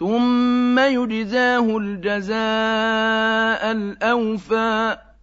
ثم يجزاه الجزاء الأوفى